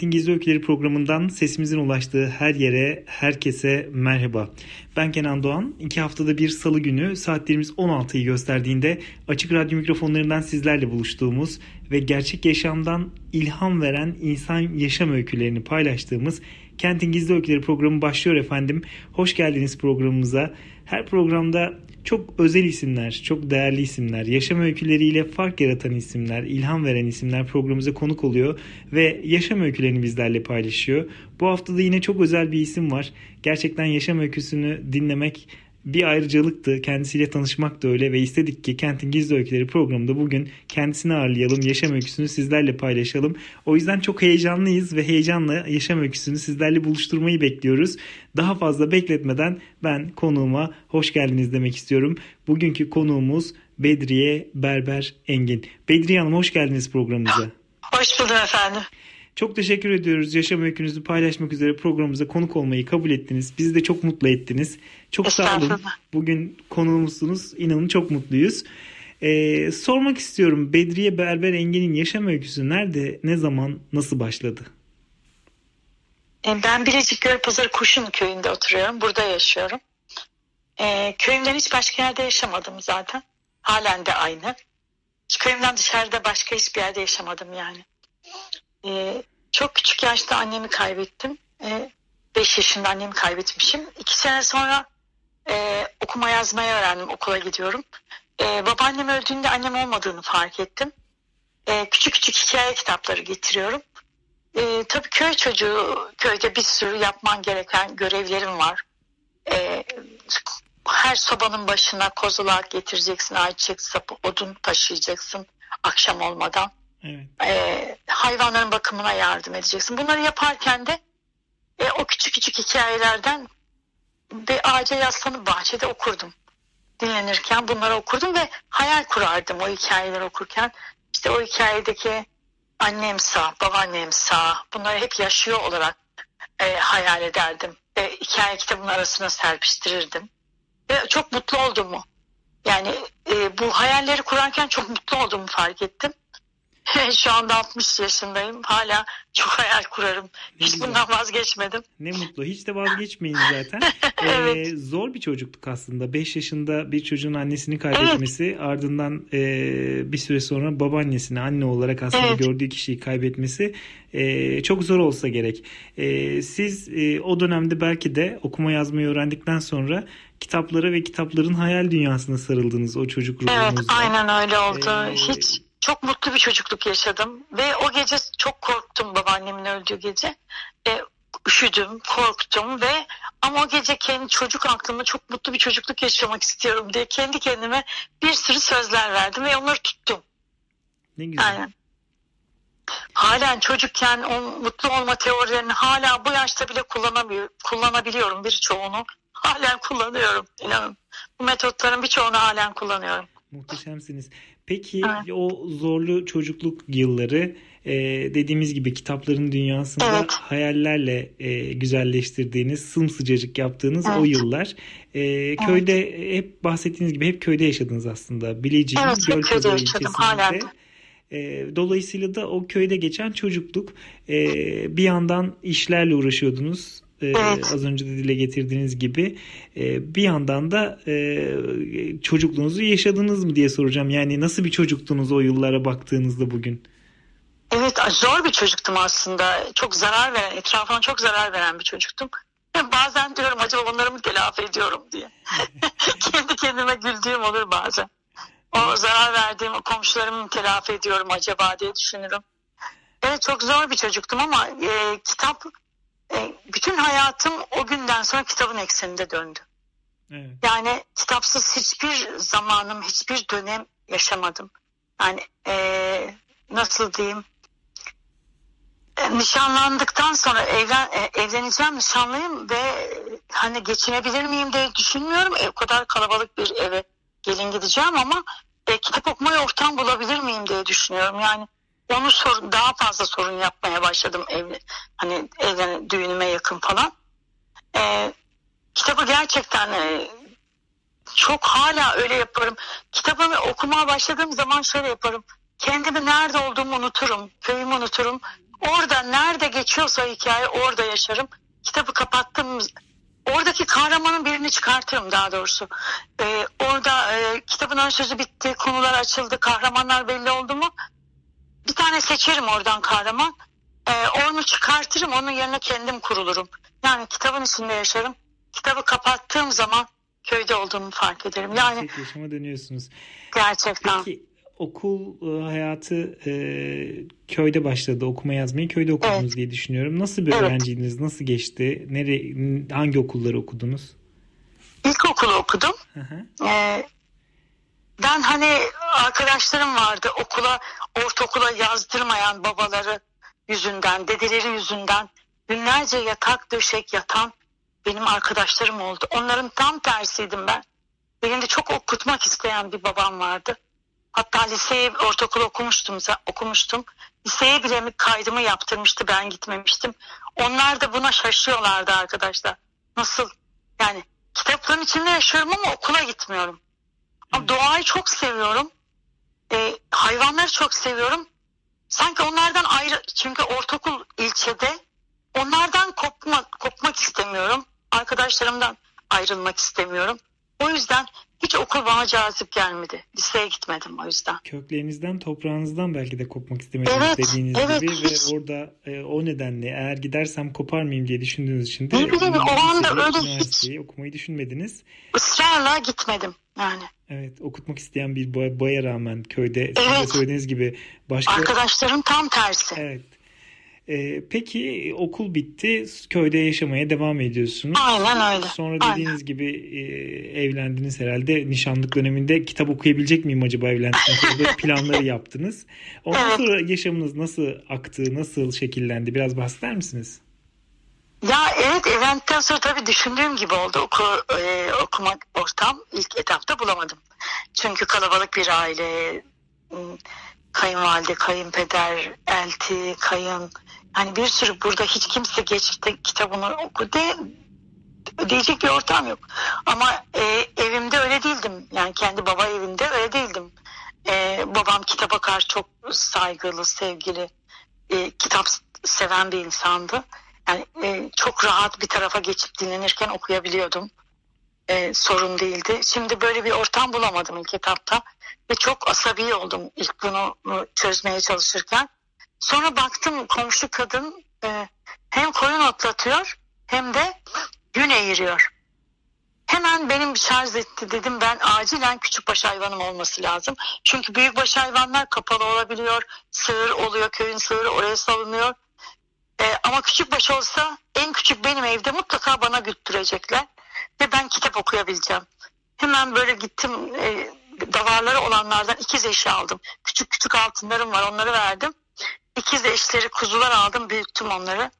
Kentin Gizli Öyküleri programından sesimizin ulaştığı her yere, herkese merhaba. Ben Kenan Doğan. İki haftada bir salı günü saatlerimiz 16'yı gösterdiğinde açık radyo mikrofonlarından sizlerle buluştuğumuz ve gerçek yaşamdan ilham veren insan yaşam öykülerini paylaştığımız Kentin Gizli Öyküleri programı başlıyor efendim. Hoş geldiniz programımıza. Her programda çok özel isimler, çok değerli isimler, yaşam öyküleriyle fark yaratan isimler, ilham veren isimler programımıza konuk oluyor ve yaşam öykülerini bizlerle paylaşıyor. Bu hafta da yine çok özel bir isim var. Gerçekten yaşam öyküsünü dinlemek bir ayrıcalıktı. Kendisiyle tanışmak da öyle ve istedik ki Kentin Gizli Öyküleri programında bugün kendisini ağırlayalım, yaşam öyküsünü sizlerle paylaşalım. O yüzden çok heyecanlıyız ve heyecanla yaşam öyküsünü sizlerle buluşturmayı bekliyoruz. Daha fazla bekletmeden ben konuğuma hoş geldiniz demek istiyorum. Bugünkü konuğumuz Bedriye Berber Engin. Bedriye Hanım hoş geldiniz programımıza. Hoş buldum efendim. Çok teşekkür ediyoruz. Yaşam öykünüzü paylaşmak üzere programımıza konuk olmayı kabul ettiniz. Bizi de çok mutlu ettiniz. Çok sağ olun. Bugün konuğumuzsunuz. İnanın çok mutluyuz. Ee, sormak istiyorum. Bedriye Berber Engin'in yaşam öyküsü nerede, ne zaman, nasıl başladı? E, ben Bilecik Gölpazarı Kuşun köyünde oturuyorum. Burada yaşıyorum. Ee, köyümden hiç başka yerde yaşamadım zaten. Halen de aynı. Köyümden dışarıda başka hiçbir yerde yaşamadım yani. Ee, çok küçük yaşta annemi kaybettim. Ee, 5 yaşında annemi kaybetmişim. İki sene sonra e, okuma yazmayı öğrendim. Okula gidiyorum. E, babaannem öldüğünde annem olmadığını fark ettim. E, küçük küçük hikaye kitapları getiriyorum. E, tabii köy çocuğu, köyde bir sürü yapman gereken görevlerim var. E, her sobanın başına kozulak getireceksin, ayçiçek sapı, odun taşıyacaksın akşam olmadan. Evet. E, hayvanların bakımına yardım edeceksin. Bunları yaparken de e, o küçük küçük hikayelerden bir ağaca yaslanıp bahçede okurdum. Dinlenirken bunları okurdum ve hayal kurardım o hikayeleri okurken. İşte o hikayedeki annem sağ, babaannem sağ bunları hep yaşıyor olarak e, hayal ederdim. Ve hikaye kitabının arasına serpiştirirdim. Ve çok mutlu oldum mu? Yani e, bu hayalleri kurarken çok mutlu olduğumu fark ettim. Şu anda 60 yaşındayım. Hala çok hayal kurarım. Hiç bundan vazgeçmedim. Ne mutlu. Hiç de vazgeçmeyin zaten. evet. ee, zor bir çocukluk aslında. 5 yaşında bir çocuğun annesini kaybetmesi evet. ardından e, bir süre sonra babaannesini anne olarak aslında evet. gördüğü kişiyi kaybetmesi e, çok zor olsa gerek. E, siz e, o dönemde belki de okuma yazmayı öğrendikten sonra kitaplara ve kitapların hayal dünyasına sarıldınız o çocuk ruhunuzda. Evet aynen öyle oldu. Ee, Hiç çok mutlu bir çocukluk yaşadım ve o gece çok korktum babaannemin öldüğü gece. E, üşüdüm, korktum ve ama o gece kendi çocuk aklımda çok mutlu bir çocukluk yaşamak istiyorum diye kendi kendime bir sürü sözler verdim ve onları tuttum. Ne güzel. Aynen. Halen çocukken o mutlu olma teorilerini hala bu yaşta bile kullanabiliyorum, kullanabiliyorum birçoğunu. Halen kullanıyorum inanın. Bu metotların birçoğunu halen kullanıyorum. Muhteşemsiniz. Peki evet. o zorlu çocukluk yılları e, dediğimiz gibi kitapların dünyasında evet. hayallerle e, güzelleştirdiğiniz, sımsıcacık yaptığınız evet. o yıllar. E, köyde evet. hep bahsettiğiniz gibi hep köyde yaşadınız aslında. Bilecik'in evet, Gölkazı ilçesinde. E, dolayısıyla da o köyde geçen çocukluk e, bir yandan işlerle uğraşıyordunuz evet. az önce de dile getirdiğiniz gibi e, bir yandan da e, çocukluğunuzu yaşadınız mı diye soracağım. Yani nasıl bir çocuktunuz o yıllara baktığınızda bugün? Evet zor bir çocuktum aslında. Çok zarar veren, etrafına çok zarar veren bir çocuktum. Bazen diyorum acaba onları mı telafi ediyorum diye. Kendi kendime güldüğüm olur bazen. O zarar verdiğim komşularımı telafi ediyorum acaba diye düşünürüm. Evet çok zor bir çocuktum ama e, kitap e, bütün hayatım o günden sonra kitabın ekseninde döndü. Evet. Yani kitapsız hiçbir zamanım, hiçbir dönem yaşamadım. Yani e, nasıl diyeyim? e, nişanlandıktan sonra evlen, e, evleneceğim nişanlıyım ve hani geçinebilir miyim diye düşünmüyorum. E, o kadar kalabalık bir eve gelin gideceğim ama e, kitap okumaya ortam bulabilir miyim diye düşünüyorum. Yani onu sor, daha fazla sorun yapmaya başladım ev, hani evlen düğünüme yakın falan. E, kitabı gerçekten e, çok hala öyle yaparım. Kitabımı okumaya başladığım zaman şöyle yaparım. Kendimi nerede olduğumu unuturum. Köyümü unuturum. Orada nerede geçiyorsa hikaye orada yaşarım. Kitabı kapattım. Oradaki kahramanın birini çıkartırım daha doğrusu. Ee, orada e, kitabın ön sözü bitti, konular açıldı, kahramanlar belli oldu mu? Bir tane seçerim oradan kahraman. Ee, onu çıkartırım, onun yerine kendim kurulurum. Yani kitabın içinde yaşarım. Kitabı kapattığım zaman köyde olduğumu fark ederim. Yani Gerçek yaşama dönüyorsunuz. gerçekten. Peki okul e, hayatı e, köyde başladı. Okuma yazmayı köyde okudunuz Evet. diye düşünüyorum. Nasıl bir Evet. öğrenciydiniz? Nasıl geçti? Nere, hangi okulları okudunuz? İlkokulu okudum. Hı hı. Ee, ben hani arkadaşlarım vardı okula, ortaokula yazdırmayan babaları yüzünden, dedeleri yüzünden günlerce yatak döşek yatan benim arkadaşlarım oldu. Onların tam tersiydim ben. Benim de çok okutmak isteyen bir babam vardı. Hatta liseye, ortaokul okumuştum, okumuştum. Liseye bile mi kaydımı yaptırmıştı, ben gitmemiştim. Onlar da buna şaşıyorlardı arkadaşlar. Nasıl? Yani kitapların içinde yaşıyorum ama okula gitmiyorum. Doğayı çok seviyorum. Ee, hayvanları çok seviyorum. Sanki onlardan ayrı, çünkü ortaokul ilçede onlardan kopmak, kopmak istemiyorum. Arkadaşlarımdan ayrılmak istemiyorum. O yüzden hiç okul bana cazip gelmedi. Liseye gitmedim o yüzden. Köklerinizden, toprağınızdan belki de kopmak istemediniz Evet, dediğiniz evet, gibi hiç- ve orada e, o nedenle eğer gidersem kopar mıyım diye düşündüğünüz için de Ne bileyim, o anda öyle hiç- okumayı düşünmediniz. Israrla gitmedim yani. Evet, okutmak isteyen bir boy- boya rağmen köyde Evet. söylediğiniz gibi başka Arkadaşlarım tam tersi. Evet. Ee, peki okul bitti, köyde yaşamaya devam ediyorsunuz. Aynen öyle. Sonra Aynen. dediğiniz gibi e, evlendiniz herhalde. Nişanlık döneminde kitap okuyabilecek miyim acaba evlendikten sonra planları yaptınız. Ondan Evet. sonra yaşamınız nasıl aktı, nasıl şekillendi? Biraz bahseder misiniz? Ya evet evlendikten sonra tabii düşündüğüm gibi oldu. Oku, e, okumak ortam ilk etapta bulamadım. Çünkü kalabalık bir aile, m, kayınvalide, kayınpeder, elti, kayın. Hani bir sürü burada hiç kimse geçip kitabını oku de diyecek bir ortam yok. Ama e, evimde öyle değildim. Yani kendi baba evinde öyle değildim. E, babam kitaba karşı çok saygılı, sevgili, e, kitap seven bir insandı. Yani e, çok rahat bir tarafa geçip dinlenirken okuyabiliyordum. E, sorun değildi. Şimdi böyle bir ortam bulamadım ilk etapta ve çok asabi oldum ilk bunu çözmeye çalışırken. Sonra baktım komşu kadın e, hem koyun otlatıyor hem de gün eğiriyor. Hemen benim şarj etti dedim ben acilen küçükbaş hayvanım olması lazım. Çünkü büyükbaş hayvanlar kapalı olabiliyor, sığır oluyor, köyün sığırı oraya salınıyor. Ee, ama küçükbaş olsa en küçük benim evde mutlaka bana güttürecekler ve ben kitap okuyabileceğim. Hemen böyle gittim e, davarları olanlardan ikiz eşi aldım. Küçük küçük altınlarım var onları verdim. İkiz eşleri kuzular aldım büyüttüm onları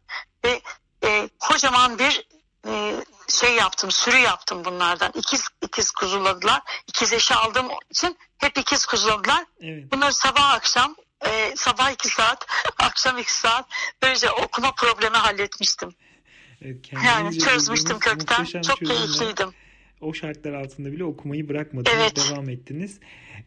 ve e, kocaman bir e, şey yaptım sürü yaptım bunlardan. İkiz ikiz kuzuladılar. İkiz eşi aldığım için hep ikiz kuzuladılar. Evet. Bunları sabah akşam e, sabah iki saat akşam iki saat böylece okuma problemi halletmiştim. Evet Yani çözmüştüm kökten. Çok keyifliydim. O şartlar altında bile okumayı bırakmadınız, Evet. devam ettiniz.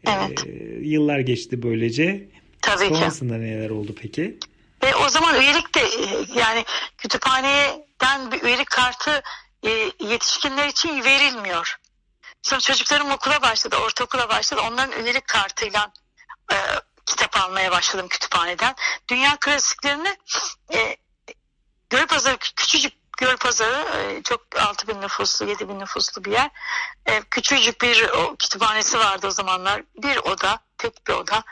Evet. Ee, yıllar geçti böylece. Tabii ki. Sonrasında neler oldu peki? Ve o zaman üyelik de e, yani kütüphaneden bir üyelik kartı e, yetişkinler için verilmiyor. Sonra çocuklarım okula başladı, ortaokula başladı. Onların üyelik kartıyla e, kitap almaya başladım kütüphaneden. Dünya klasiklerini e, Gölpazarı küçücük Gölpazarı e, çok 6 bin nüfuslu 7 bin nüfuslu bir yer. E, küçücük bir kütüphanesi vardı o zamanlar. Bir oda, tek bir oda.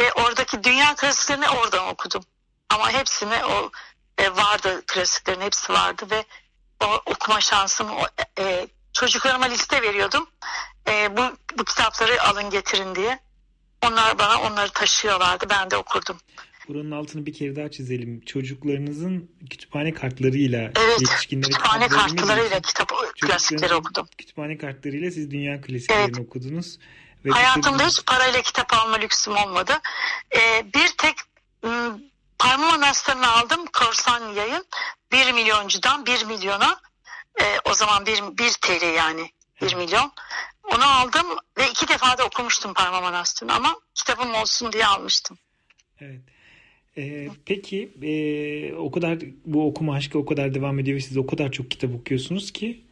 Ve oradaki dünya klasiklerini oradan okudum. Ama hepsini o e, vardı klasiklerin hepsi vardı ve o okuma şansım çocuklarıma liste veriyordum. Bu, bu kitapları alın getirin diye. Onlar bana onları taşıyorlardı. Ben de okurdum. Buranın altını bir kere daha çizelim. Çocuklarınızın kütüphane kartlarıyla evet, yetişkinlere kütüphane kartlarıyla kitap klasikleri okudum. Kütüphane kartlarıyla siz dünya klasiklerini evet. okudunuz. Ve Hayatımda kitabı... hiç parayla kitap alma lüksüm olmadı. Ee, bir tek ıı, Parma Manastırı'nı aldım. Korsan yayın. Bir milyoncudan bir milyona e, o zaman bir, bir TL yani bir milyon. Onu aldım ve iki defa da okumuştum Parma Manastırı'nı ama kitabım olsun diye almıştım. Evet. Ee, peki e, o kadar bu okuma aşkı o kadar devam ediyor ve siz o kadar çok kitap okuyorsunuz ki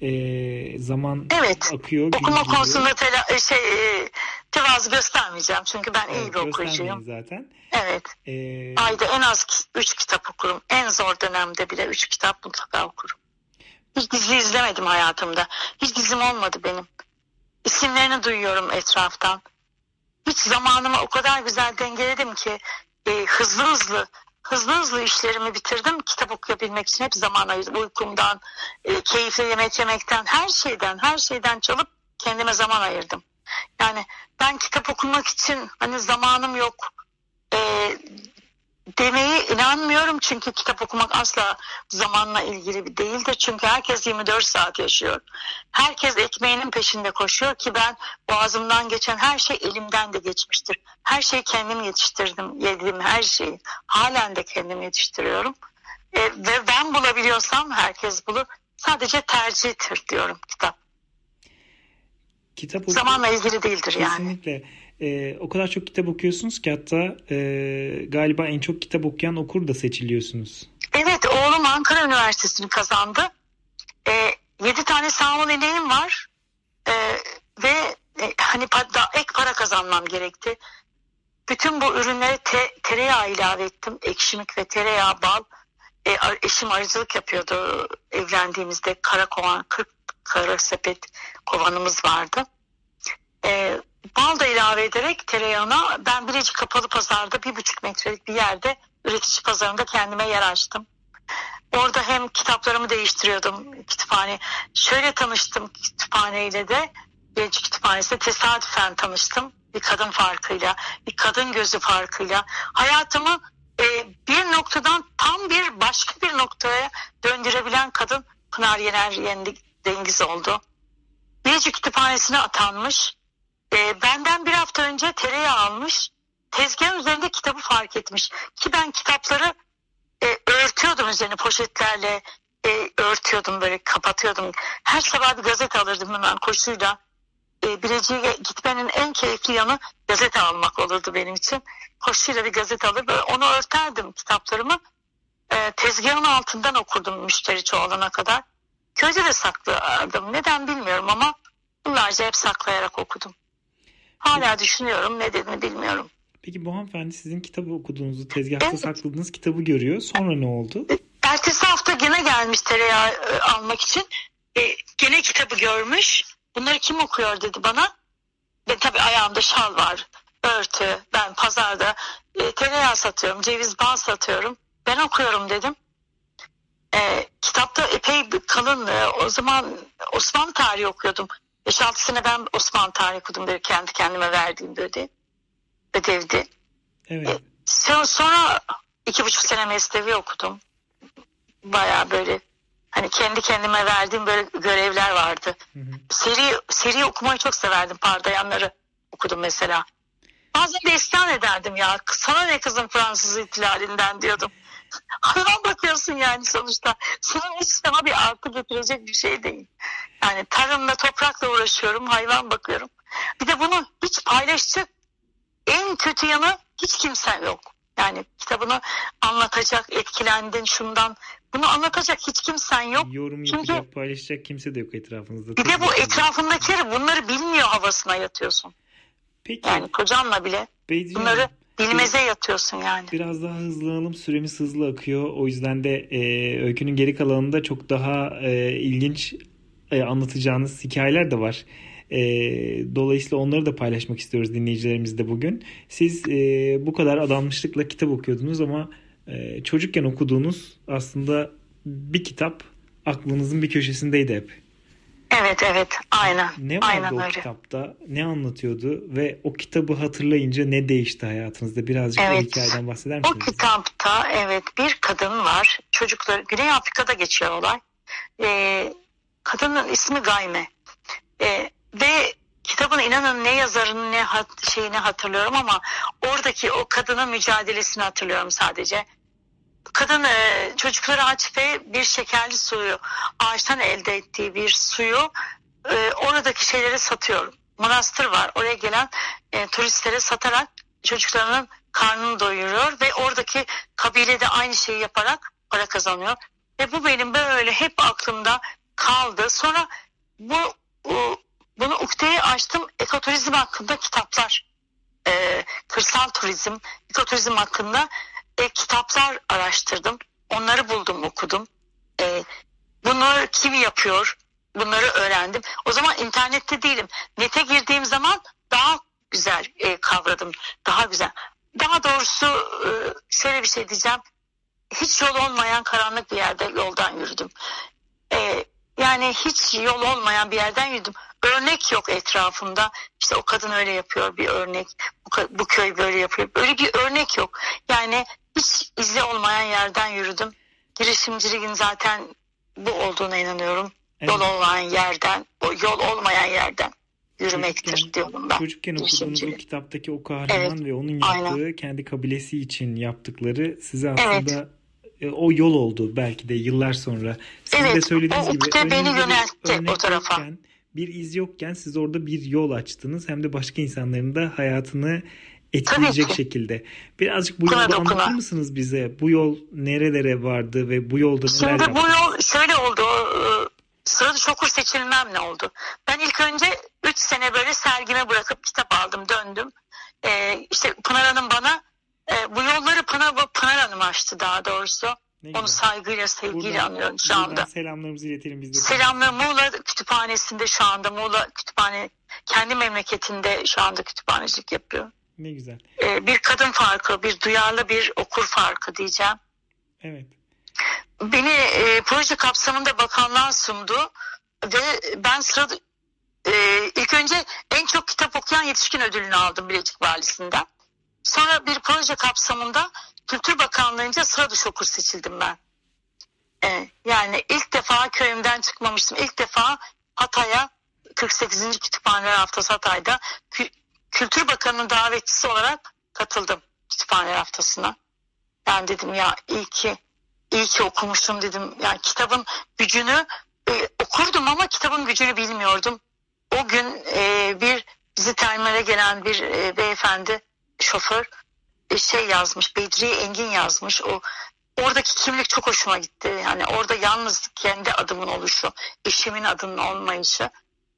e, zaman evet. akıyor. Okuma konusunda tela, şey, e, tevazu göstermeyeceğim çünkü ben evet, iyi bir okuyucuyum. zaten. Evet. Ee... Ayda en az üç kitap okurum. En zor dönemde bile üç kitap mutlaka okurum. Hiç dizi izlemedim hayatımda. Hiç dizim olmadı benim. İsimlerini duyuyorum etraftan. Hiç zamanımı o kadar güzel dengeledim ki e, hızlı hızlı hızlı hızlı işlerimi bitirdim. Kitap okuyabilmek için hep zaman ayırdım. Uykumdan, e, keyifli yemek yemekten, her şeyden, her şeyden çalıp kendime zaman ayırdım. Yani ben kitap okumak için hani zamanım yok e, demeye inanmıyorum çünkü kitap okumak asla zamanla ilgili bir değildir. Çünkü herkes 24 saat yaşıyor. Herkes ekmeğinin peşinde koşuyor ki ben boğazımdan geçen her şey elimden de geçmiştir. Her şeyi kendim yetiştirdim, yediğim her şeyi. Halen de kendim yetiştiriyorum. E, ve ben bulabiliyorsam herkes bulur. Sadece tercihtir diyorum kitap. Kitap Zamanla ilgili değildir Kesinlikle. yani. Kesinlikle. Ee, o kadar çok kitap okuyorsunuz ki hatta e, galiba en çok kitap okuyan okur da seçiliyorsunuz. Evet oğlum Ankara Üniversitesi'ni kazandı. E, 7 tane sağlam emeğim var. E, ve e, hani da, ek para kazanmam gerekti. Bütün bu ürünlere te, tereyağı ilave ettim. Ekşimik ve tereyağı, bal. E, eşim arıcılık yapıyordu evlendiğimizde. Kara kovan, 40 kara sepet kovanımız vardı. E, bal da ilave ederek tereyağına ben Bilecik Kapalı Pazar'da bir buçuk metrelik bir yerde üretici pazarında kendime yer açtım. Orada hem kitaplarımı değiştiriyordum kütüphane. Şöyle tanıştım kütüphaneyle de Bilecik Kütüphanesi'nde tesadüfen tanıştım. Bir kadın farkıyla, bir kadın gözü farkıyla. Hayatımı e, bir noktadan tam bir başka bir noktaya döndürebilen kadın Pınar Yener Dengiz oldu. Bilecik Kütüphanesi'ne atanmış e, benden bir hafta önce tereyağı almış. Tezgahın üzerinde kitabı fark etmiş. Ki ben kitapları e, örtüyordum üzerine poşetlerle e, örtüyordum böyle kapatıyordum. Her sabah bir gazete alırdım hemen koşuyla. E, Bilecik'e gitmenin en keyifli yanı gazete almak olurdu benim için. Koşuyla bir gazete alır böyle onu örterdim kitaplarımı. E, tezgahın altından okurdum müşteri çoğalana kadar. Köyde de saklardım. Neden bilmiyorum ama bunlarca hep saklayarak okudum. Hala düşünüyorum ne dediğini bilmiyorum. Peki bu hanımefendi sizin kitabı okuduğunuzu, tezgahta evet. sakladığınız kitabı görüyor. Sonra ne oldu? Ertesi hafta gene gelmiş tereyağı e, almak için. E, gene kitabı görmüş. Bunları kim okuyor dedi bana. Ben tabii ayağımda şal var, örtü. Ben pazarda e, tereyağı satıyorum, ceviz bal satıyorum. Ben okuyorum dedim. E, kitapta epey kalın. E, o zaman Osmanlı tarihi okuyordum. 5-6 sene ben Osmanlı tarihi okudum böyle kendi kendime verdiğim böyle ödevdi. Evet. E, sonra iki buçuk sene meslevi okudum. Baya böyle hani kendi kendime verdiğim böyle görevler vardı. Hı hı. Seri seri okumayı çok severdim. Pardayanları okudum mesela. Bazen de isyan ederdim ya. Sana ne kızım Fransız ihtilalinden diyordum. Hayvan bakıyorsun yani sonuçta. Sana hiç sana bir artı getirecek bir şey değil. Yani tarımla toprakla uğraşıyorum, hayvan bakıyorum. Bir de bunu hiç paylaşacak en kötü yanı hiç kimsen yok. Yani kitabını anlatacak, etkilendin şundan. Bunu anlatacak hiç kimsen yok. Yorum Çünkü, yapacak, paylaşacak kimse de yok etrafınızda. Bir de bu etrafındakileri bunları bilmiyor havasına yatıyorsun. Peki. Yani kocanla bile Beyciğim, bunları bilmeze yatıyorsun yani. Biraz daha hızlanalım. Süremiz hızlı akıyor. O yüzden de e, öykünün geri kalanında çok daha e, ilginç e, anlatacağınız hikayeler de var. E, dolayısıyla onları da paylaşmak istiyoruz dinleyicilerimizle bugün. Siz e, bu kadar adanmışlıkla kitap okuyordunuz ama e, çocukken okuduğunuz aslında bir kitap aklınızın bir köşesindeydi hep. Evet evet aynen. Ne vardı aynen o öyle. kitapta? Ne anlatıyordu? Ve o kitabı hatırlayınca ne değişti hayatınızda? Birazcık Evet. o hikayeden bahseder O misiniz? bize? kitapta evet bir kadın var. Çocuklar Güney Afrika'da geçiyor olay. Ee, kadının ismi Gayme. Ee, ve kitabın inanın ne yazarını ne hat, şeyini hatırlıyorum ama oradaki o kadının mücadelesini hatırlıyorum sadece. Kadın e, çocukları aç ve bir şekerli suyu ağaçtan elde ettiği bir suyu e, oradaki şeyleri satıyor. Manastır var. Oraya gelen e, turistlere satarak çocuklarının karnını doyuruyor ve oradaki kabilede aynı şeyi yaparak para kazanıyor. Ve bu benim böyle hep aklımda kaldı. Sonra bu bunu ukdeyi açtım. Ekoturizm hakkında kitaplar, e, kırsal turizm, ekoturizm hakkında e, kitaplar araştırdım. Onları buldum, okudum. E, bunları kim yapıyor? Bunları öğrendim. O zaman internette değilim. Nete girdiğim zaman daha güzel e, kavradım. Daha güzel. Daha doğrusu e, şöyle bir şey diyeceğim. Hiç yol olmayan karanlık bir yerde yoldan yürüdüm. E, yani hiç yol olmayan bir yerden yürüdüm. Örnek yok etrafımda. İşte o kadın öyle yapıyor bir örnek. Bu, bu köy böyle yapıyor. Böyle bir örnek yok. Yani hiç izle olmayan yerden yürüdüm. Girişimciliğin zaten bu olduğuna inanıyorum. Evet. Yol olmayan yerden, o yol olmayan yerden yürümektir Çocukken- diyorum ben. Çocukken okuduğunuz o kitaptaki o kahraman Evet, ve onun yaptığı aynen. kendi kabilesi için yaptıkları size aslında e, o yol oldu belki de yıllar sonra. Sizin de Evet, söylediğiniz o gibi beni yöneltti o tarafa. bir iz yokken siz orada bir yol açtınız hem de başka insanların da hayatını etkileyecek ki. şekilde. Birazcık bu yolu anlatır mısınız bize? Bu yol nerelere vardı ve bu yolda neler Şimdi bu yol şöyle oldu. e, Sırada şokur seçilmem ne oldu? Ben ilk önce 3 sene böyle sergime bırakıp kitap aldım döndüm. Ee, işte Pınar Hanım bana e, bu yolları Pınar, Pınar Hanım açtı daha doğrusu. Ne Onu güzel. saygıyla sevgiyle Buradan- anıyorum şu anda. selamlarımızı iletelim biz de. Selamlar Muğla Kütüphanesi'nde şu anda Muğla Kütüphane kendi memleketinde şu anda kütüphanecilik yapıyor. Ne güzel. Ee, bir kadın farkı, bir duyarlı bir okur farkı diyeceğim. Evet. Beni e, proje kapsamında bakanlığa sundu ve ben sırada e, ilk önce en çok kitap okuyan yetişkin ödülünü aldım Bilecik Valisi'nden. Sonra bir proje kapsamında Kültür Bakanlığı'nca sıra dışı okur seçildim ben. E, yani ilk defa köyümden çıkmamıştım. İlk defa Hatay'a 48. Kütüphaneler Haftası Hatay'da Kültür Bakanı'nın davetçisi olarak katıldım Kütüphaneler Haftası'na. Ben dedim ya iyi ki iyi ki okumuşum dedim. Yani kitabın gücünü e, okurdum ama kitabın gücünü bilmiyordum. O gün e, bir bizi terminale gelen bir e, beyefendi şoför e, şey yazmış. Bedriye Engin yazmış. O oradaki kimlik çok hoşuma gitti. Yani orada yalnız kendi adımın oluşu, eşimin adının olmayışı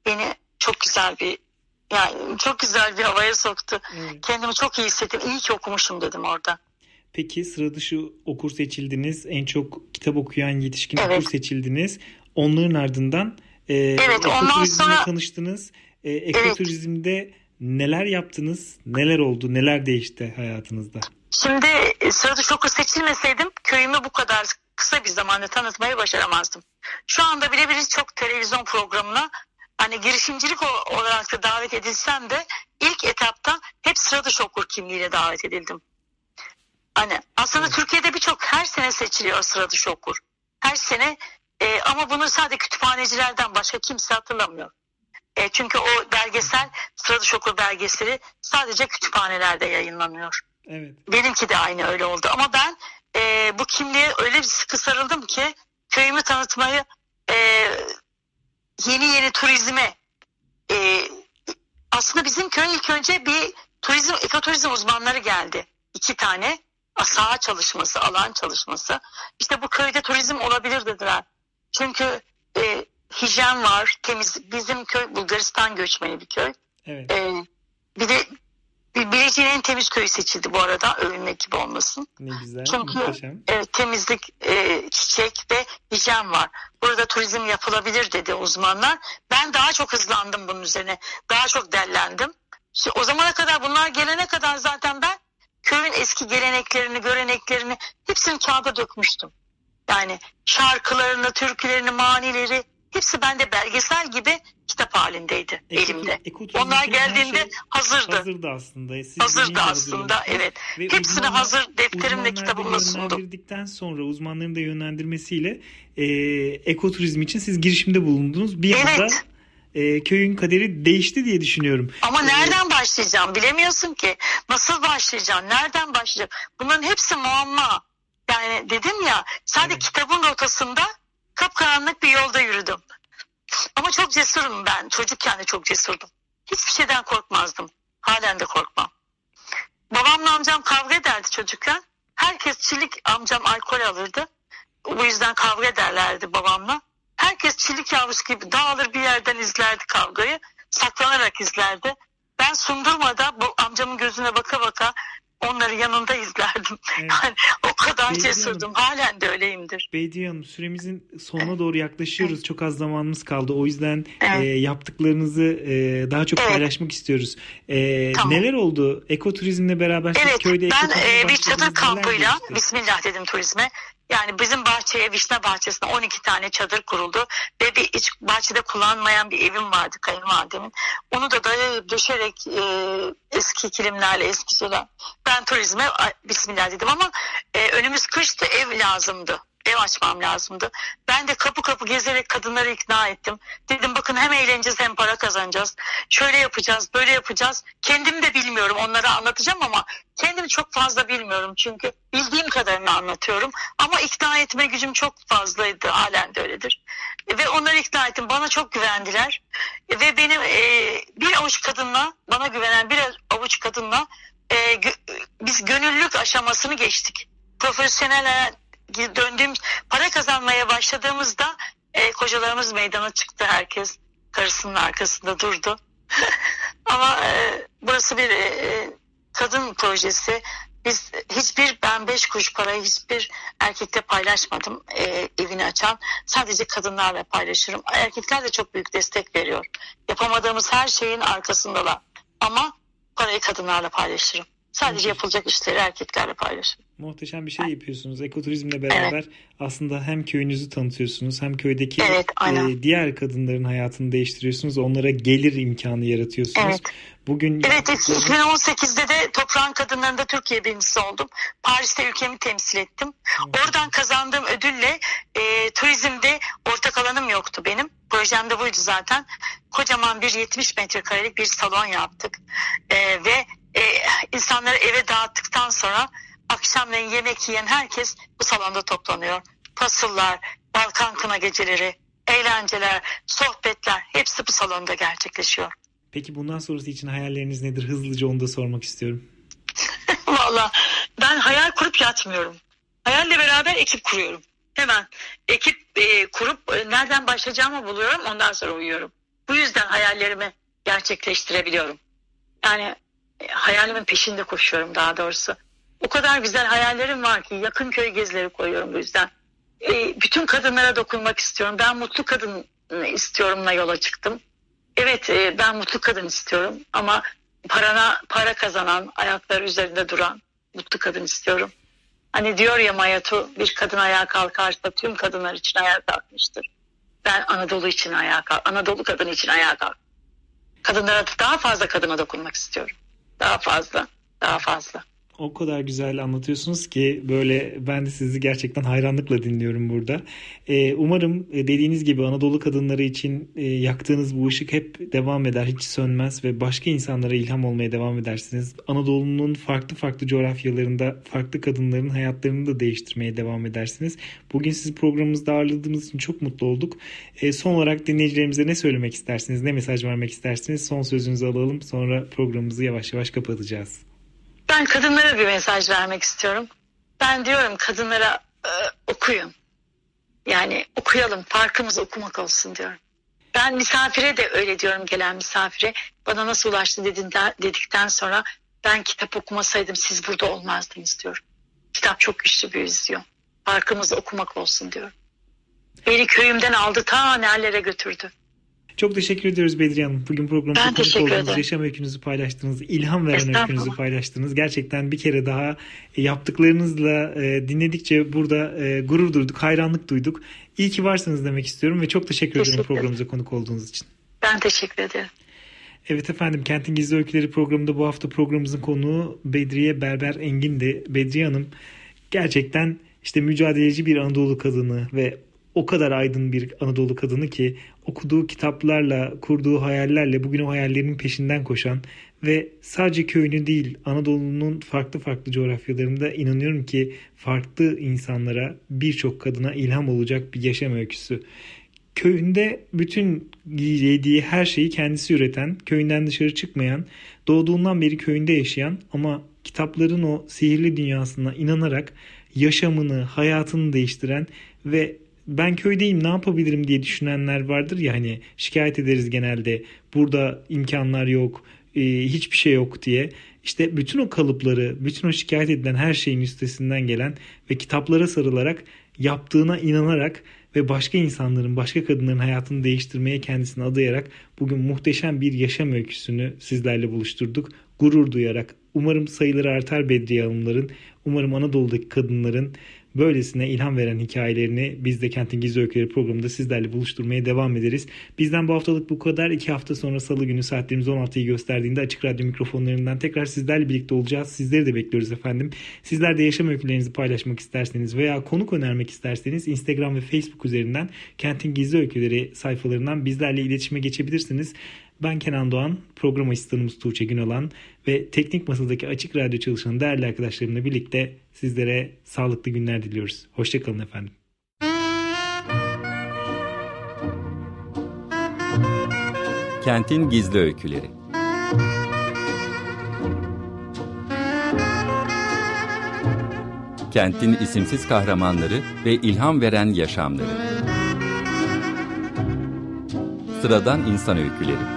beni çok güzel bir yani çok güzel bir havaya soktu. Evet. Kendimi çok iyi hissettim. İyi ki okumuşum dedim orada. Peki sıra dışı okur seçildiniz. En çok kitap okuyan yetişkin Evet. okur seçildiniz. Onların ardından e, Evet, ondan sonra- tanıştınız. E, ekoturizmde neler yaptınız? Neler oldu? Neler değişti hayatınızda? Şimdi sıra dışı okur seçilmeseydim köyümü bu kadar kısa bir zamanda tanıtmayı başaramazdım. Şu anda bile birçok televizyon programına hani girişimcilik olarak da davet edilsem de ilk etapta hep sıra dışı okur kimliğiyle davet edildim. Hani aslında Evet. Türkiye'de birçok her sene seçiliyor sıra dışı okur. Her sene e, ama bunu sadece kütüphanecilerden başka kimse hatırlamıyor. E, çünkü o belgesel sıra dışı okur belgeseli sadece kütüphanelerde yayınlanıyor. Evet. Benimki de aynı öyle oldu. Ama ben e, bu kimliğe öyle bir sıkı sarıldım ki köyümü tanıtmayı e, yeni yeni turizme e, aslında bizim köy ilk önce bir turizm, ekoturizm uzmanları geldi. İki tane saha çalışması, alan çalışması. İşte bu köyde turizm olabilir dediler. Çünkü e, hijyen var, temiz. Bizim köy Bulgaristan göçmeni bir köy. Evet. E, bir de Bilecik'in en temiz köyü seçildi bu arada. Övünmek gibi olmasın. Ne güzel. Çünkü Muhteşem. e, temizlik, e, çiçek ve hijyen var. Burada turizm yapılabilir dedi uzmanlar. Ben daha çok hızlandım bunun üzerine. Daha çok dellendim. Şimdi o zamana kadar bunlar gelene kadar zaten ben köyün eski geleneklerini, göreneklerini hepsini kağıda dökmüştüm. Yani şarkılarını, türkülerini, manileri hepsi bende belgesel gibi kitap halindeydi Eko, elimde. Onlar geldiğinde şey hazırdı. Hazırdı aslında. Siz hazırdı aslında evet. Ve Hepsini uzmanlar, hazır defterimle kitabımla sundum. Yönlendirdikten sonra uzmanların da yönlendirmesiyle e, ekoturizm için siz girişimde bulundunuz. Bir evet. anda e, köyün kaderi değişti diye düşünüyorum. Ama ee, nereden başlayacağım bilemiyorsun ki. Nasıl başlayacağım? Nereden başlayacağım? Bunların hepsi muamma. Yani dedim ya sadece evet. kitabın rotasında kapkaranlık bir yolda yürüdüm. Ama çok cesurum ben. Çocukken de çok cesurdum. Hiçbir şeyden korkmazdım. Halen de korkmam. Babamla amcam kavga ederdi çocukken. Herkes çilik amcam alkol alırdı. Bu yüzden kavga ederlerdi babamla. Herkes çilik yavrusu gibi dağılır bir yerden izlerdi kavgayı. Saklanarak izlerdi. Ben sundurmada bu amcamın gözüne baka baka onları yanında izlerdim. Evet. Yani o kadar Beydiye cesurdum. Hanım, Halen de öyleyimdir. Beydiye Hanım süremizin sonuna doğru yaklaşıyoruz. Çok az zamanımız kaldı. O yüzden evet. e, yaptıklarınızı e, daha çok evet. paylaşmak istiyoruz. E, tamam. Neler oldu? Ekoturizmle beraber evet, köyde ben e, bir çadır kampıyla Bismillah dedim turizme. Yani bizim bahçeye Vişne bahçesine 12 tane çadır kuruldu ve bir iç bahçede kullanmayan bir evim vardı kayınvalidemin. Onu da dayayıp döşerek e, eski kilimlerle eski şeyler. Ben turizme bismillah dedim ama e, önümüz kıştı ev lazımdı ev açmam lazımdı. Ben de kapı kapı gezerek kadınları ikna ettim. Dedim bakın hem eğleneceğiz hem para kazanacağız. Şöyle yapacağız, böyle yapacağız. Kendim de bilmiyorum onlara anlatacağım ama kendimi çok fazla bilmiyorum. Çünkü bildiğim kadarını anlatıyorum. Ama ikna etme gücüm çok fazlaydı. Halen de öyledir. Ve onları ikna ettim. Bana çok güvendiler. Ve benim e, bir avuç kadınla, bana güvenen bir avuç kadınla e, gö, biz gönüllülük aşamasını geçtik. Profesyonel döndüğüm para kazanmaya başladığımızda e, kocalarımız meydana çıktı herkes karısının arkasında durdu. Ama e, burası bir e, kadın projesi. Biz hiçbir ben beş kuruş parayı hiçbir erkekle paylaşmadım e, evini açan. Sadece kadınlarla paylaşırım. Erkekler de çok büyük destek veriyor. Yapamadığımız her şeyin arkasındalar. Ama parayı kadınlarla paylaşırım. Sadece yapılacak işleri erkeklerle paylaşın. Muhteşem bir şey yapıyorsunuz. Ekoturizmle beraber evet. aslında hem köyünüzü tanıtıyorsunuz hem köydeki evet, e, diğer kadınların hayatını değiştiriyorsunuz. Onlara gelir imkanı yaratıyorsunuz. Evet. Bugün Evet 2018'de de Toprağın Kadınlarında Türkiye birincisi oldum. Paris'te ülkemi temsil ettim. Evet. Oradan kazandığım ödülle e, turizmde ortak alanım yoktu benim. Projem de buydu zaten. Kocaman bir 70 metrekarelik bir salon yaptık. E, ve e, insanları eve dağıttıktan sonra akşamleyin yemek yiyen herkes bu salonda toplanıyor. Pasıllar, Balkan kına geceleri, eğlenceler, sohbetler hepsi bu salonda gerçekleşiyor. Peki bundan sonrası için hayalleriniz nedir? Hızlıca onu da sormak istiyorum. Valla ben hayal kurup yatmıyorum. Hayalle beraber ekip kuruyorum. Hemen ekip e, kurup e, nereden başlayacağımı buluyorum ondan sonra uyuyorum. Bu yüzden hayallerimi gerçekleştirebiliyorum. Yani hayalimin peşinde koşuyorum daha doğrusu. O kadar güzel hayallerim var ki yakın köy gezileri koyuyorum bu yüzden. E, bütün kadınlara dokunmak istiyorum. Ben mutlu kadın istiyorumla yola çıktım. Evet e, ben mutlu kadın istiyorum ama parana para kazanan, ayakları üzerinde duran mutlu kadın istiyorum. Hani diyor ya Mayatu bir kadın ayağa kalkarsa tüm kadınlar için ayağa kalkmıştır. Ben Anadolu için ayağa kalk, Anadolu kadın için ayağa kalk. Kadınlara daha fazla kadına dokunmak istiyorum. Daha fazla, daha fazla o kadar güzel anlatıyorsunuz ki böyle ben de sizi gerçekten hayranlıkla dinliyorum burada. Ee, umarım e, dediğiniz gibi Anadolu kadınları için e, yaktığınız bu ışık hep devam eder, hiç sönmez ve başka insanlara ilham olmaya devam edersiniz. Anadolu'nun farklı farklı coğrafyalarında farklı kadınların hayatlarını da değiştirmeye devam edersiniz. Bugün sizi programımızda ağırladığımız için çok mutlu olduk. E, son olarak dinleyicilerimize ne söylemek istersiniz, ne mesaj vermek istersiniz? Son sözünüzü alalım sonra programımızı yavaş yavaş kapatacağız. Ben kadınlara bir mesaj vermek istiyorum. Ben diyorum kadınlara e, okuyun. Yani okuyalım, farkımız okumak olsun diyorum. Ben misafire de öyle diyorum gelen misafire. Bana nasıl ulaştı dediğinden, dedikten sonra ben kitap okumasaydım siz burada olmazdınız diyorum. Kitap çok güçlü bir vizyon. Farkımız okumak olsun diyorum. Beni köyümden aldı ta nerelere götürdü. Çok teşekkür ediyoruz Bedriye Hanım. Bugün programda konuk olduğunuz, yaşam öykünüzü paylaştınız, ilham veren öykünüzü paylaştınız. Gerçekten bir kere daha e, yaptıklarınızla e, dinledikçe burada e, gurur duyduk, hayranlık duyduk. İyi ki varsınız demek istiyorum ve çok teşekkür, teşekkür ederim programımıza konuk olduğunuz için. Ben teşekkür ederim. Evet efendim Kentin Gizli Öyküleri programında bu hafta programımızın konuğu Bedriye Berber Engin'di. Bedriye Hanım gerçekten işte mücadeleci bir Anadolu kadını ve o kadar aydın bir Anadolu kadını ki okuduğu kitaplarla, kurduğu hayallerle bugün o hayallerinin peşinden koşan ve sadece köyünü değil Anadolu'nun farklı farklı coğrafyalarında inanıyorum ki farklı insanlara birçok kadına ilham olacak bir yaşam öyküsü. Köyünde bütün yediği her şeyi kendisi üreten, köyünden dışarı çıkmayan, doğduğundan beri köyünde yaşayan ama kitapların o sihirli dünyasına inanarak yaşamını, hayatını değiştiren ve ben köydeyim ne yapabilirim diye düşünenler vardır ya hani şikayet ederiz genelde burada imkanlar yok e, hiçbir şey yok diye. İşte bütün o kalıpları, bütün o şikayet edilen her şeyin üstesinden gelen ve kitaplara sarılarak yaptığına inanarak ve başka insanların, başka kadınların hayatını değiştirmeye kendisini adayarak bugün muhteşem bir yaşam öyküsünü sizlerle buluşturduk. Gurur duyarak umarım sayıları artar Bedriye Hanımların, umarım Anadolu'daki kadınların böylesine ilham veren hikayelerini biz de Kentin Gizli Öyküleri programında sizlerle buluşturmaya devam ederiz. Bizden bu haftalık bu kadar. İki hafta sonra salı günü saatlerimiz 16'yı gösterdiğinde açık radyo mikrofonlarından tekrar sizlerle birlikte olacağız. Sizleri de bekliyoruz efendim. Sizler de yaşam öykülerinizi paylaşmak isterseniz veya konuk önermek isterseniz Instagram ve Facebook üzerinden Kentin Gizli Öyküleri sayfalarından bizlerle iletişime geçebilirsiniz. Ben Kenan Doğan, program asistanımız Tuğçe Günalan ve teknik masadaki açık radyo çalışan değerli arkadaşlarımla birlikte sizlere sağlıklı günler diliyoruz. Hoşçakalın efendim. Kentin Gizli Öyküleri Kentin isimsiz kahramanları ve ilham veren yaşamları. Sıradan insan öyküleri.